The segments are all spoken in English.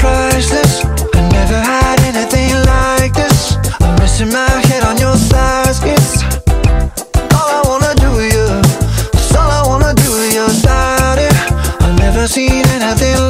priceless. I never had anything like this. I'm missing my head on your thighs. It's all I wanna do you. All I wanna do you I've never seen anything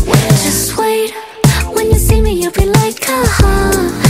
heart